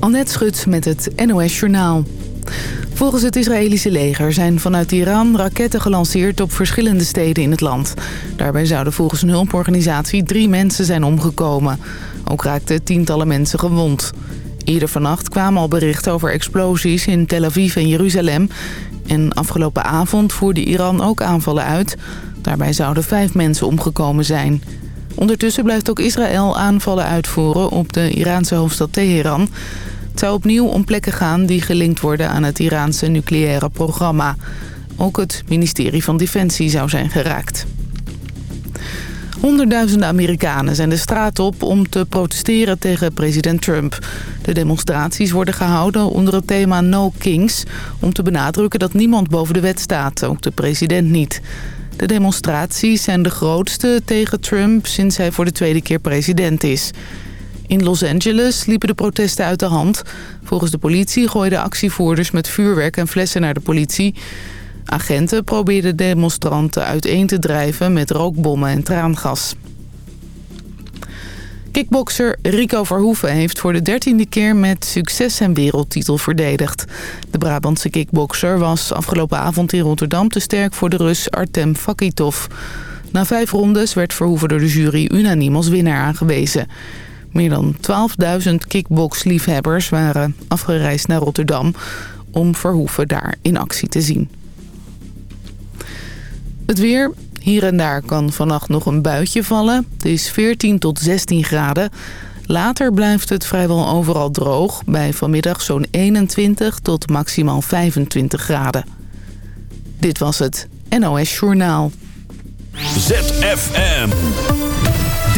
Annette Schut met het NOS Journaal. Volgens het Israëlische leger zijn vanuit Iran raketten gelanceerd op verschillende steden in het land. Daarbij zouden volgens een hulporganisatie drie mensen zijn omgekomen. Ook raakten tientallen mensen gewond. Eerder vannacht kwamen al berichten over explosies in Tel Aviv en Jeruzalem. En afgelopen avond voerde Iran ook aanvallen uit. Daarbij zouden vijf mensen omgekomen zijn. Ondertussen blijft ook Israël aanvallen uitvoeren op de Iraanse hoofdstad Teheran. Zou opnieuw om plekken gaan die gelinkt worden aan het Iraanse nucleaire programma. Ook het ministerie van Defensie zou zijn geraakt. Honderdduizenden Amerikanen zijn de straat op om te protesteren tegen president Trump. De demonstraties worden gehouden onder het thema No Kings... om te benadrukken dat niemand boven de wet staat, ook de president niet. De demonstraties zijn de grootste tegen Trump sinds hij voor de tweede keer president is. In Los Angeles liepen de protesten uit de hand. Volgens de politie gooiden actievoerders met vuurwerk en flessen naar de politie. Agenten probeerden demonstranten uiteen te drijven met rookbommen en traangas. Kickbokser Rico Verhoeven heeft voor de dertiende keer met succes zijn wereldtitel verdedigd. De Brabantse kickbokser was afgelopen avond in Rotterdam te sterk voor de Rus Artem Fakitov. Na vijf rondes werd Verhoeven door de jury unaniem als winnaar aangewezen. Meer dan 12.000 kickboxliefhebbers waren afgereisd naar Rotterdam om Verhoeven daar in actie te zien. Het weer. Hier en daar kan vannacht nog een buitje vallen. Het is 14 tot 16 graden. Later blijft het vrijwel overal droog. Bij vanmiddag zo'n 21 tot maximaal 25 graden. Dit was het NOS Journaal. ZFM.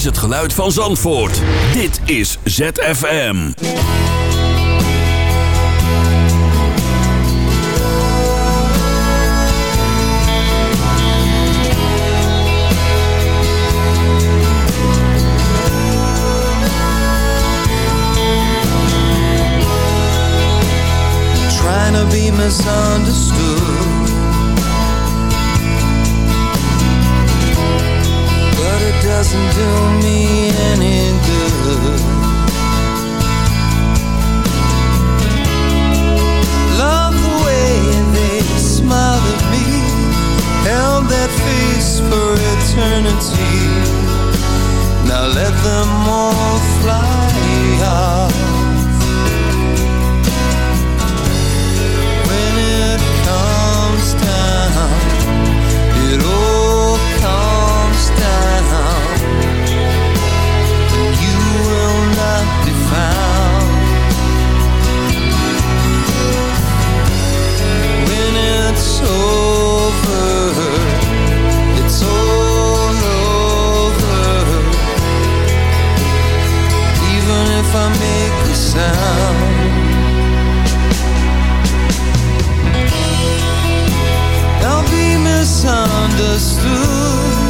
is het geluid van Zandvoort. Dit is ZFM. Trying to be misunderstood doesn't do me any good. Love the way they smiled at me, held that face for eternity. Now let them all fly out. if I make a sound I'll be misunderstood.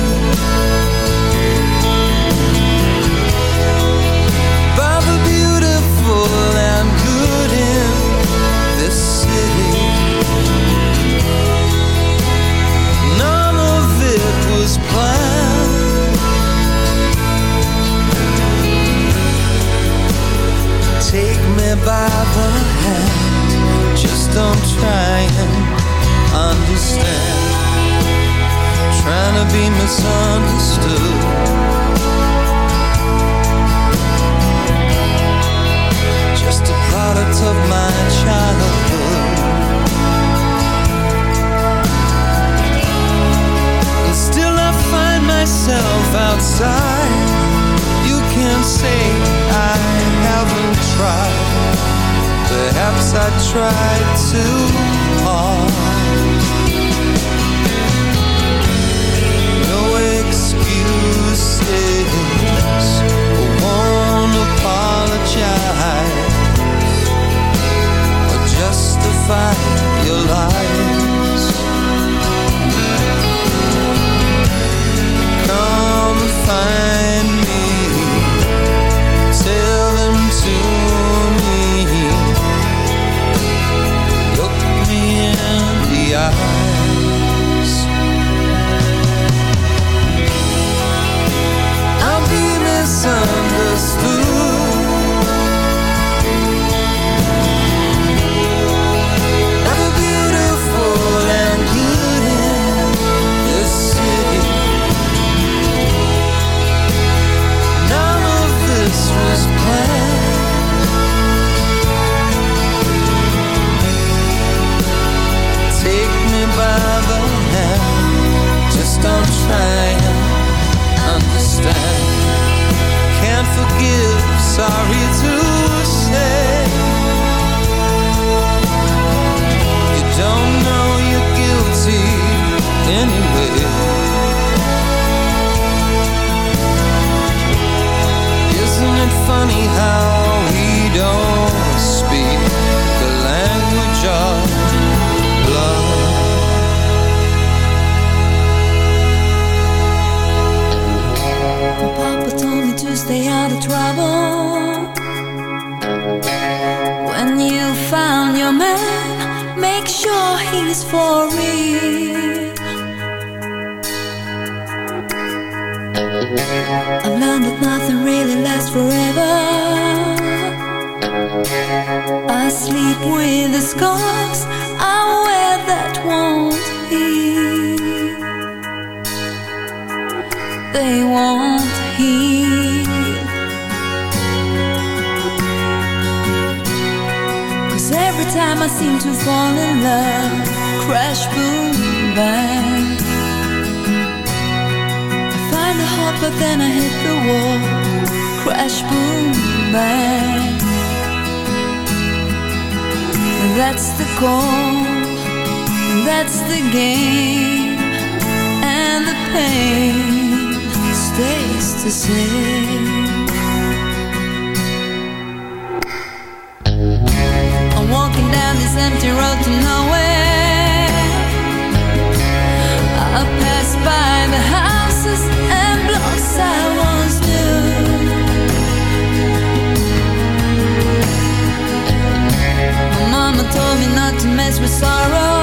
sorry to say. You don't know you're guilty anyway. Isn't it funny how is for real. I've learned that nothing really lasts forever. I sleep with the scars I wear that won't heal. They won't heal. time I seem to fall in love Crash, boom, bang. I find the heart but then I hit the wall Crash, boom, bang. That's the call, That's the game And the pain stays the same. Told me not to mess with sorrow.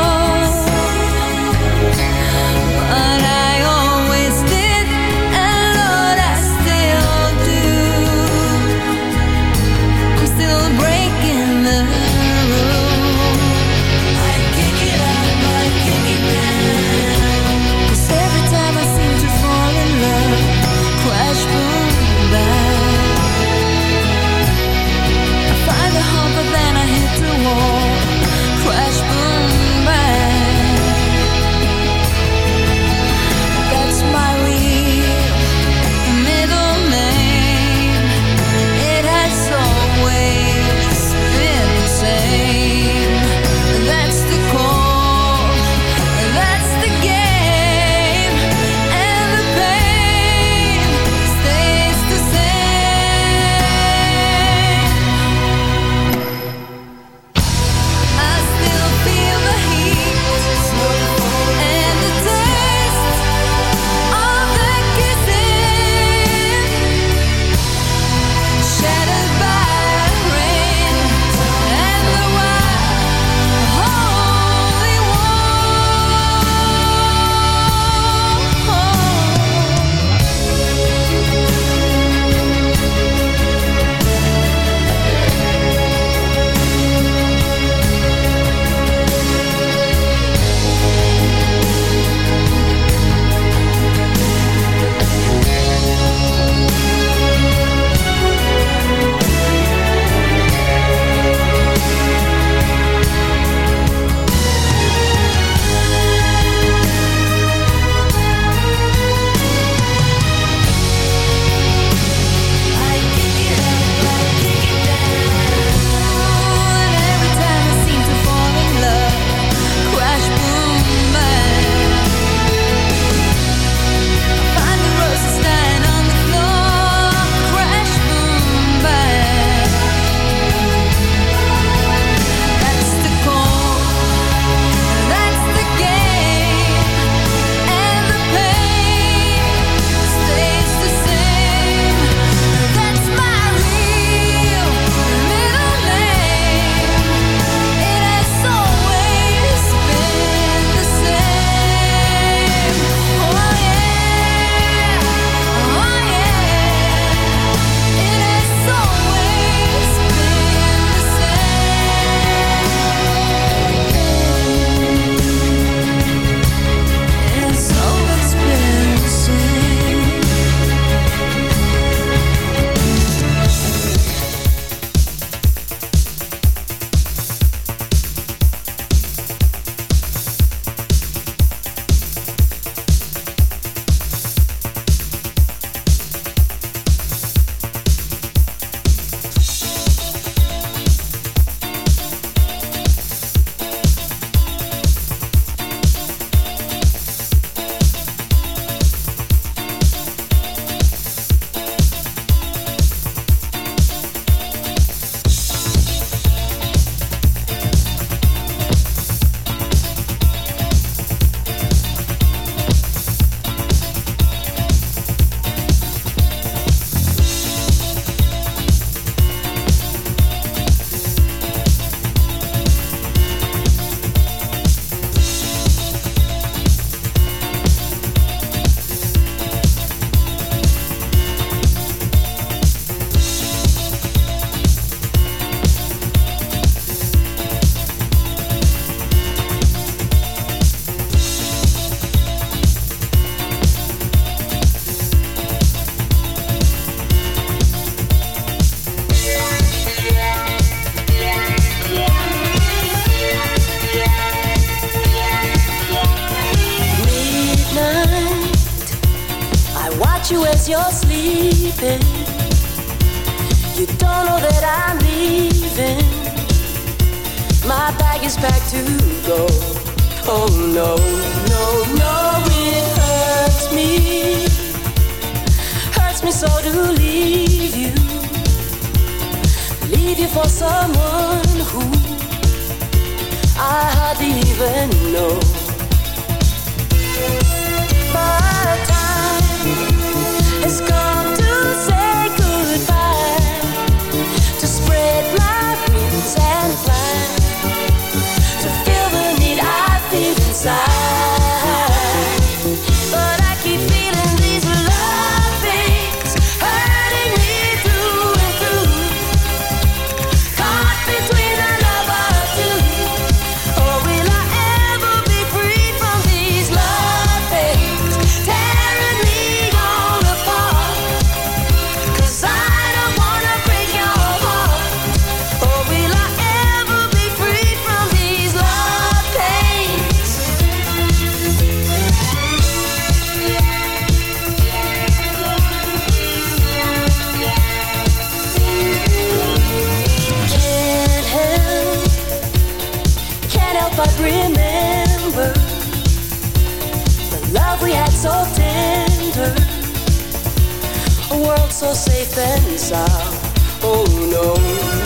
so safe and sound. Oh no,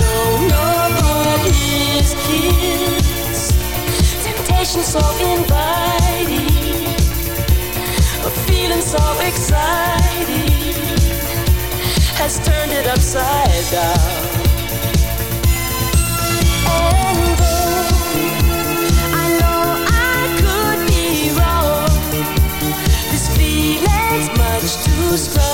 no, no, but his kiss, temptation so inviting, a feeling so exciting has turned it upside down. And though I know I could be wrong, this feeling's much too strong.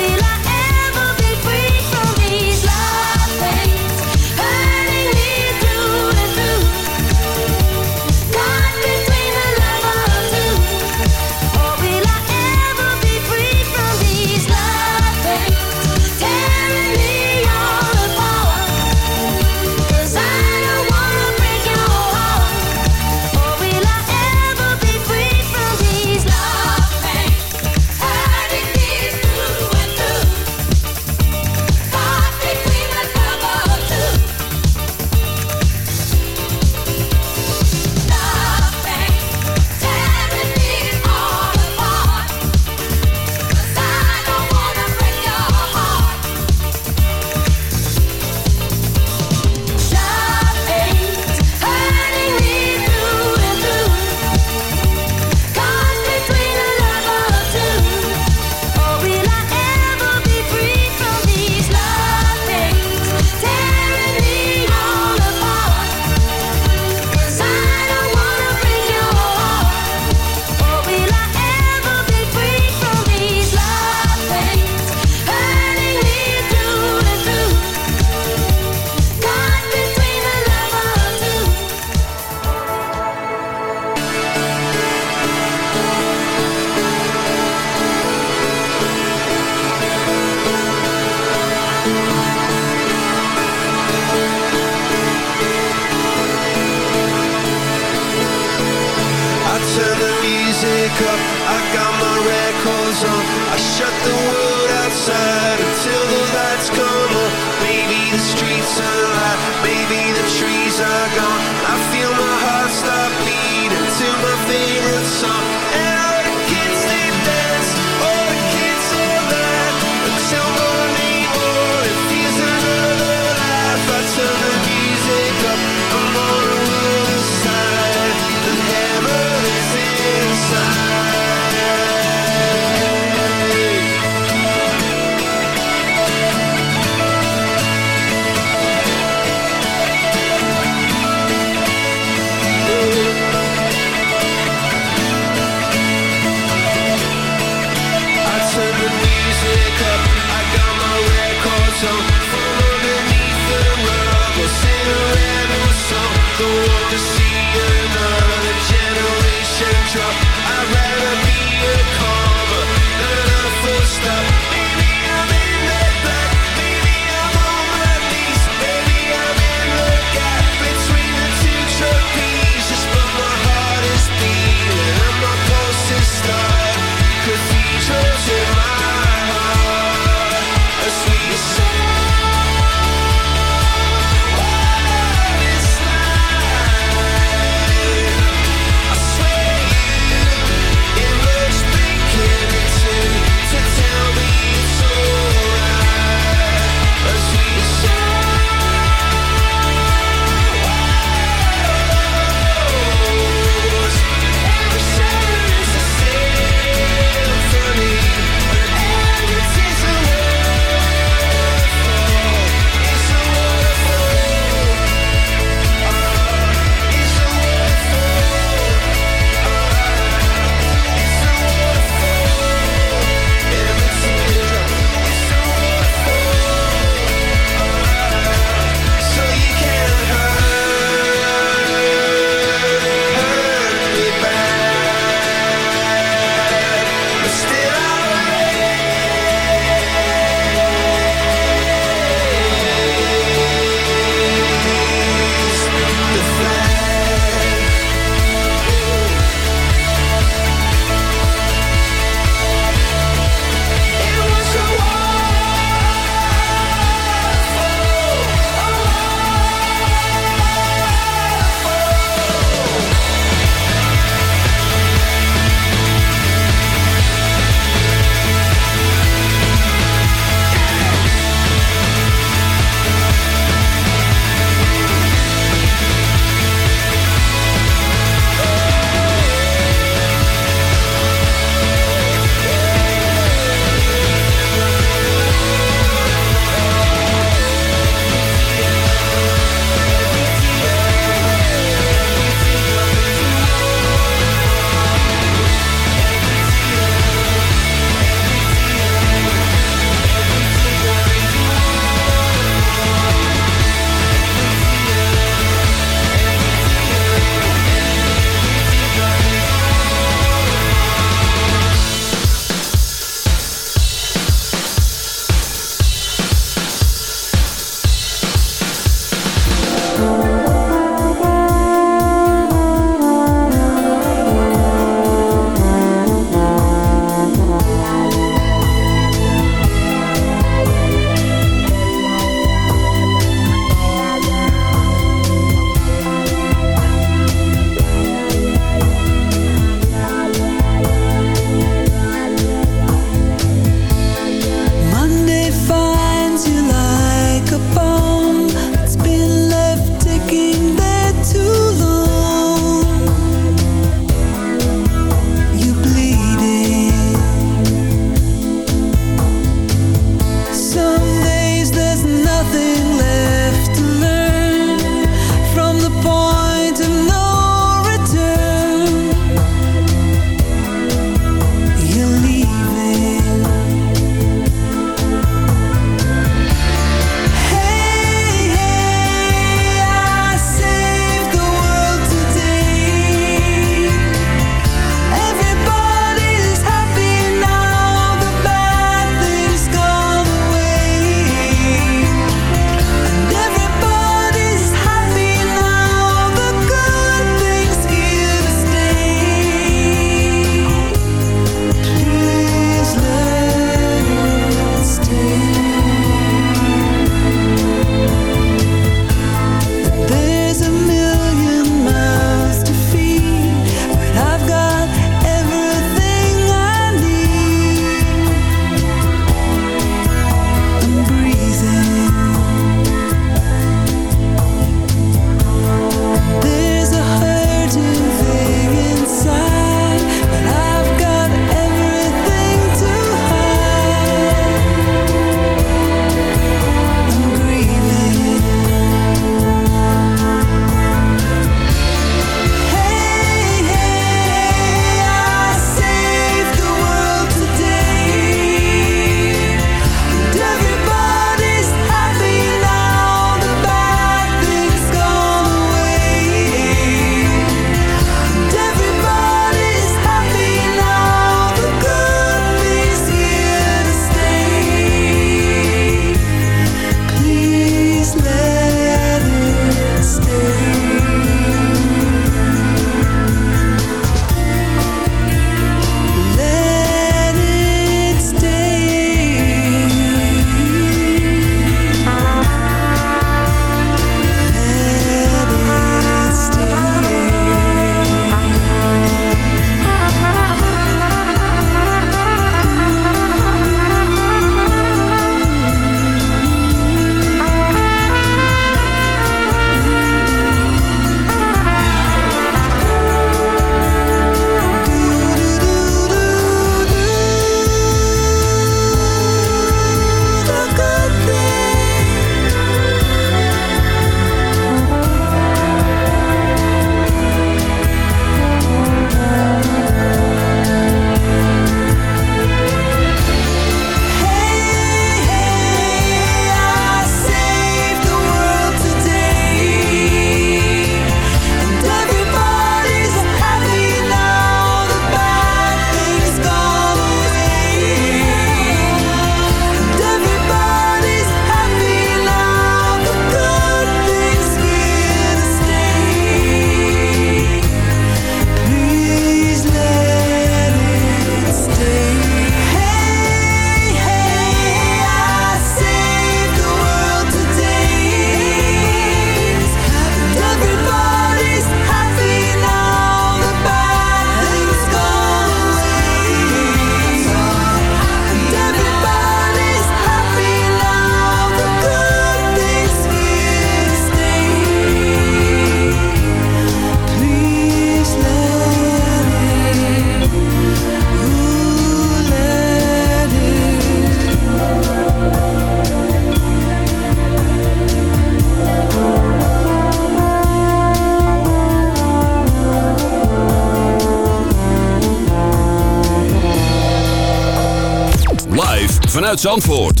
Zandvoort.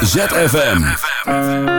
ZFM.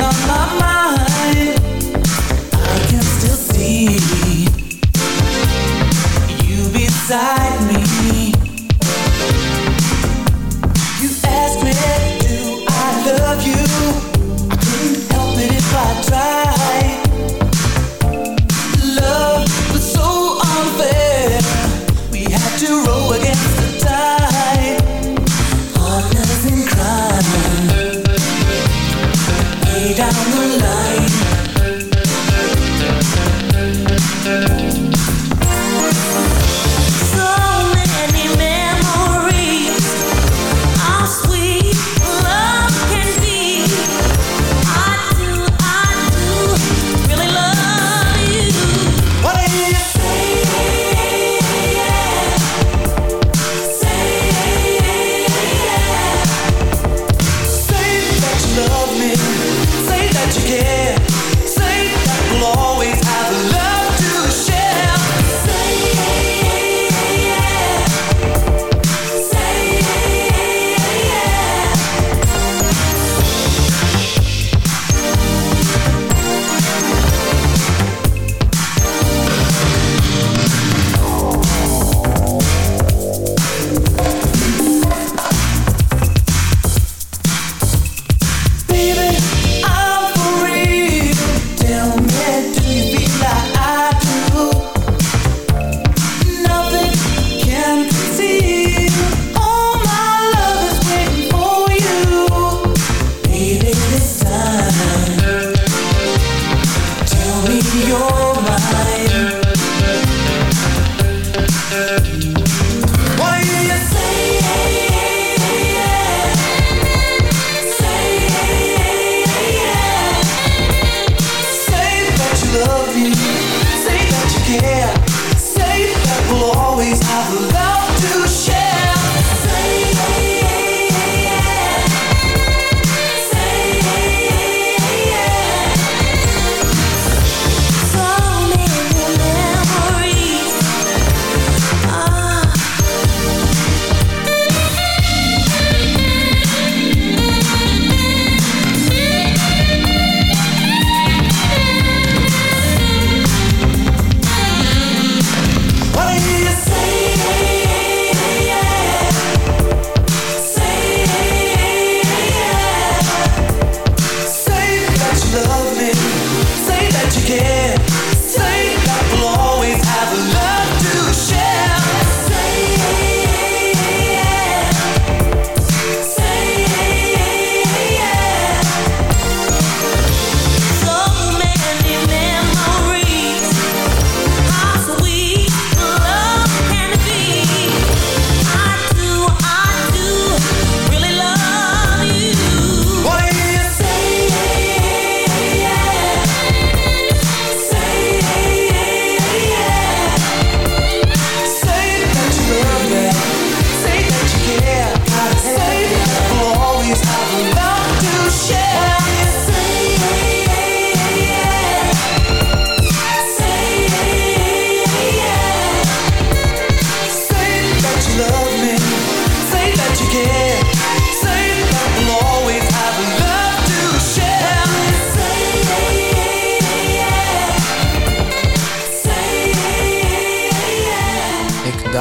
On my mind.